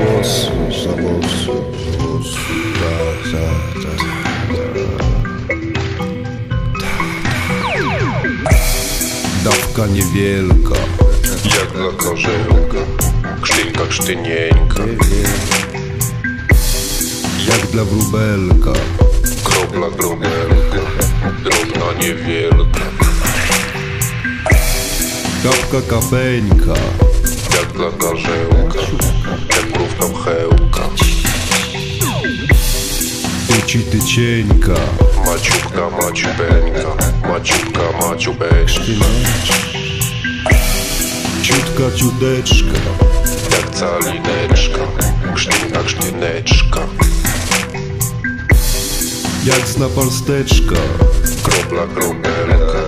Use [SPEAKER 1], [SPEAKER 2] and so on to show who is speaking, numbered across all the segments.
[SPEAKER 1] głos, za głos, głos, tak, tak, tak. Dawka niewielka,
[SPEAKER 2] jak dla korzelka, krzynka sztynieńka.
[SPEAKER 1] Jak dla wróbelka,
[SPEAKER 2] kropla grobelka, drobna niewielka.
[SPEAKER 1] Kapka kafeńka
[SPEAKER 2] jak dla karzełka Temprówka, pchełka
[SPEAKER 1] Uci ty cieńka.
[SPEAKER 2] Maciubka, maciubeńka Maciubka, maciubeńka.
[SPEAKER 1] Ciutka ciuteczka.
[SPEAKER 2] Jak calineczka Krztynka, krztyneczka
[SPEAKER 1] Jak znapalsteczka
[SPEAKER 2] Kropla, kropelka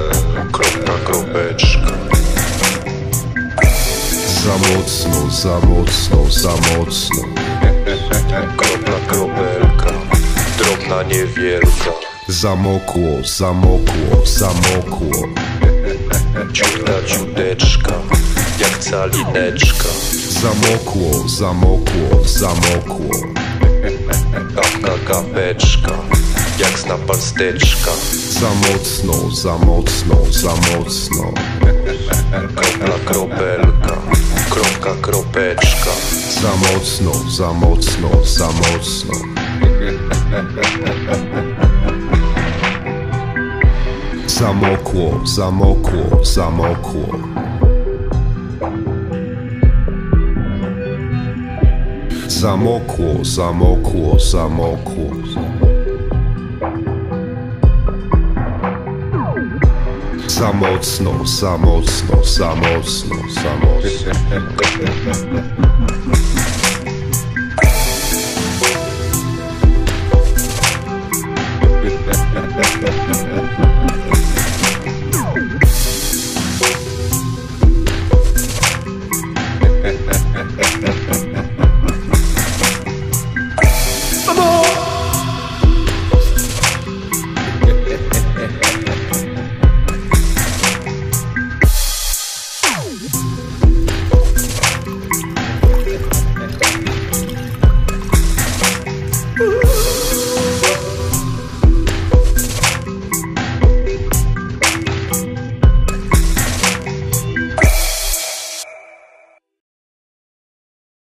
[SPEAKER 2] Kropka, kropeczka
[SPEAKER 1] Za mocno, za mocno, za mocno.
[SPEAKER 2] Kropla, kropelka Drobna, niewielka.
[SPEAKER 1] Zamokło, zamokło, zamokło.
[SPEAKER 2] Ciutka, ciuteczka Jak calineczka.
[SPEAKER 1] Zamokło, zamokło, zamokło.
[SPEAKER 2] Kapka, kapeczka Jak znapalsteczka
[SPEAKER 1] Za mocno, za mocno, za mocno.
[SPEAKER 2] Kropla, kropelka Kropeczka
[SPEAKER 1] Za mocno, za mocno, za mocno. Zamokło, zamokło, zamokło. Zamokło, zamokło, zamokło Za mocno, za mocno, za mocno, za mocno